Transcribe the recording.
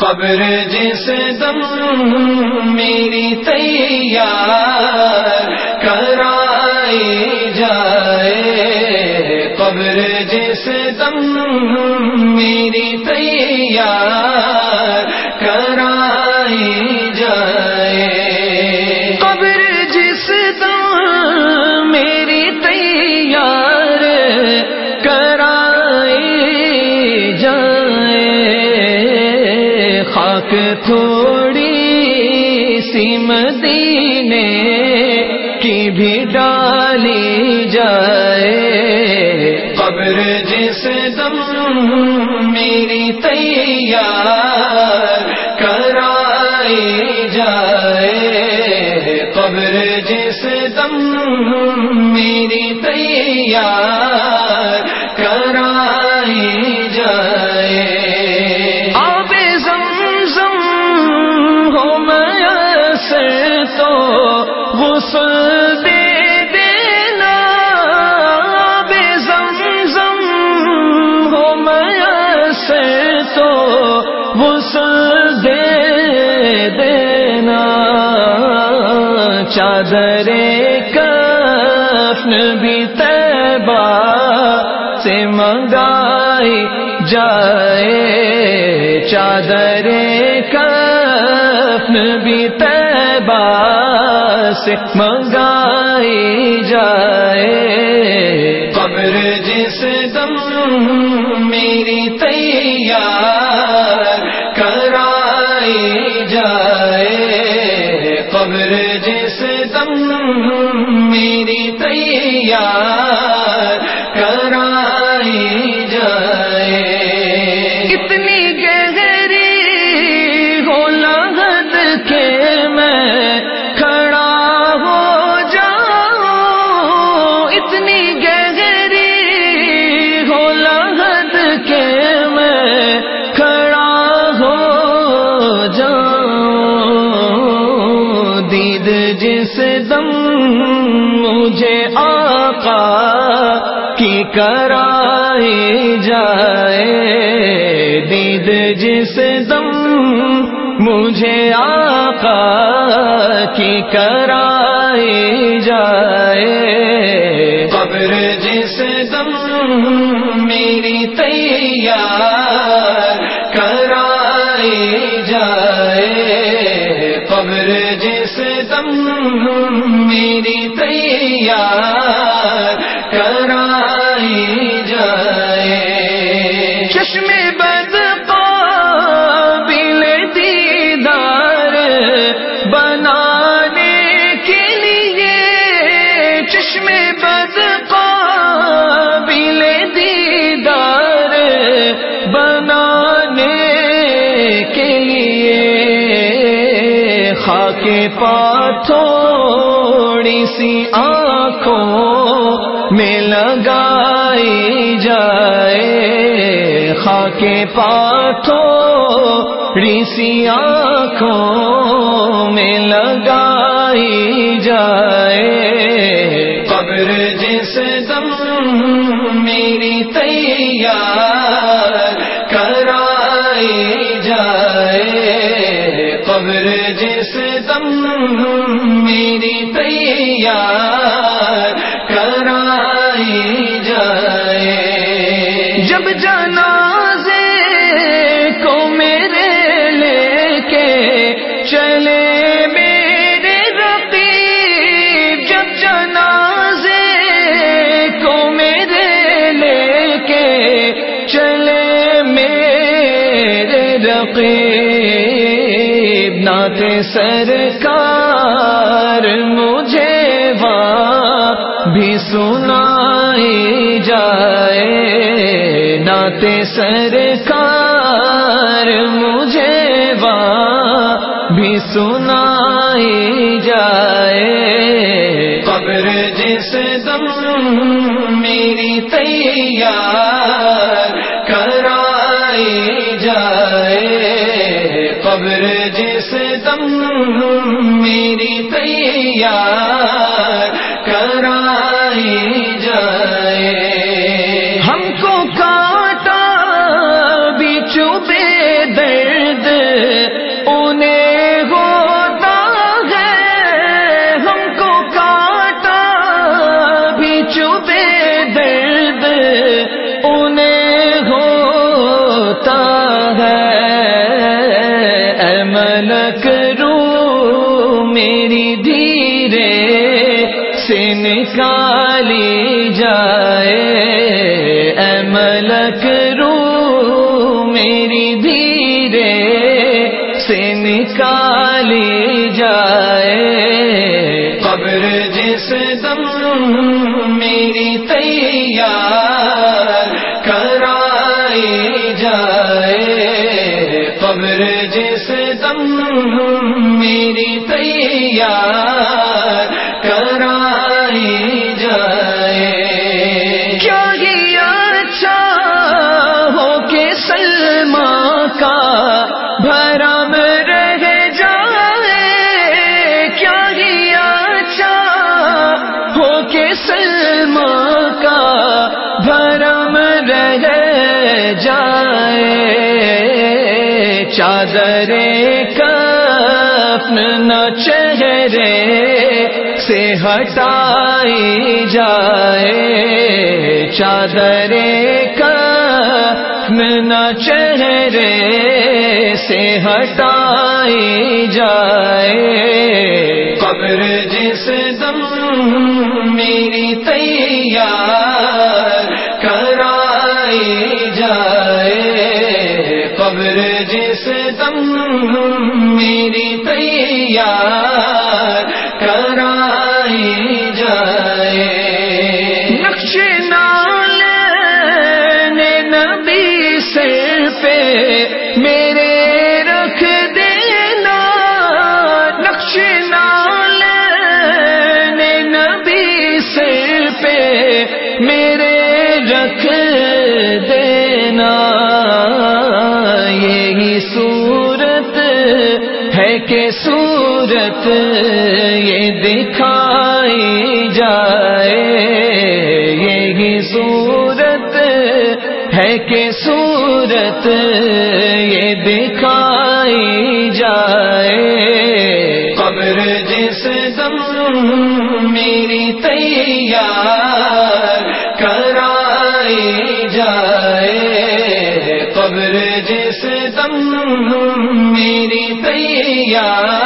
قبر جس دم میری تیار کرائی جائے۔ قبر جس دم میری تیار خاک تھوڑی سی مدینے کی بھی ڈالی جائے۔ قبر جس دم میری تیار کرائی جائے۔ قبر جس دم میری تیار غسل دے دینا آب زمزم ہو میسر تو غسل دے دینا چادر کفن بھی تیبا سے منگائی جائے چادر کفن بھی تیبا سے منگائی جائے۔ سے دم مجھے آقا کی کرائی جائے۔ دید جس دم مجھے آقا کی کرائی جائے۔ قبر خاک پاتھوڑی سی آنکھوں میں لگائی خاک پاتھوڑی سی آنکھوں میں لگائی جائے۔ قبر جس دم میری تیار کرائی جائے۔ قبر جس دم میری تیار میرے رقیب، نعت سرکار مجھے وہاں بھی سنائی جائے۔ نعت سرکار مجھے وہاں بھی سنائی جائے۔ قبر جس دم میری تیار تیار سے نکالی جائے۔ اے ملک رو، میری دھیرے سے نکالی جائے۔ قبر جس دم میری تیار کرائی جائے۔ قبر جس دم میری تیار جائے، چادر کفن نہ چہرے سے ہٹائی جائے، چادر کفن نہ چہرے سے ہٹائی جائے۔ قبر جس دم میری تیار میرے رکھ دینا، نقش نال نبی سر پہ میرے رکھ دینا۔ یہی صورت ہے کہ صورت یہ دکھائی ہے کہ صورت یہ دکھائی جائے۔ قبر جس دم میری تیار کرائی جائے۔ قبر جس دم میری تیار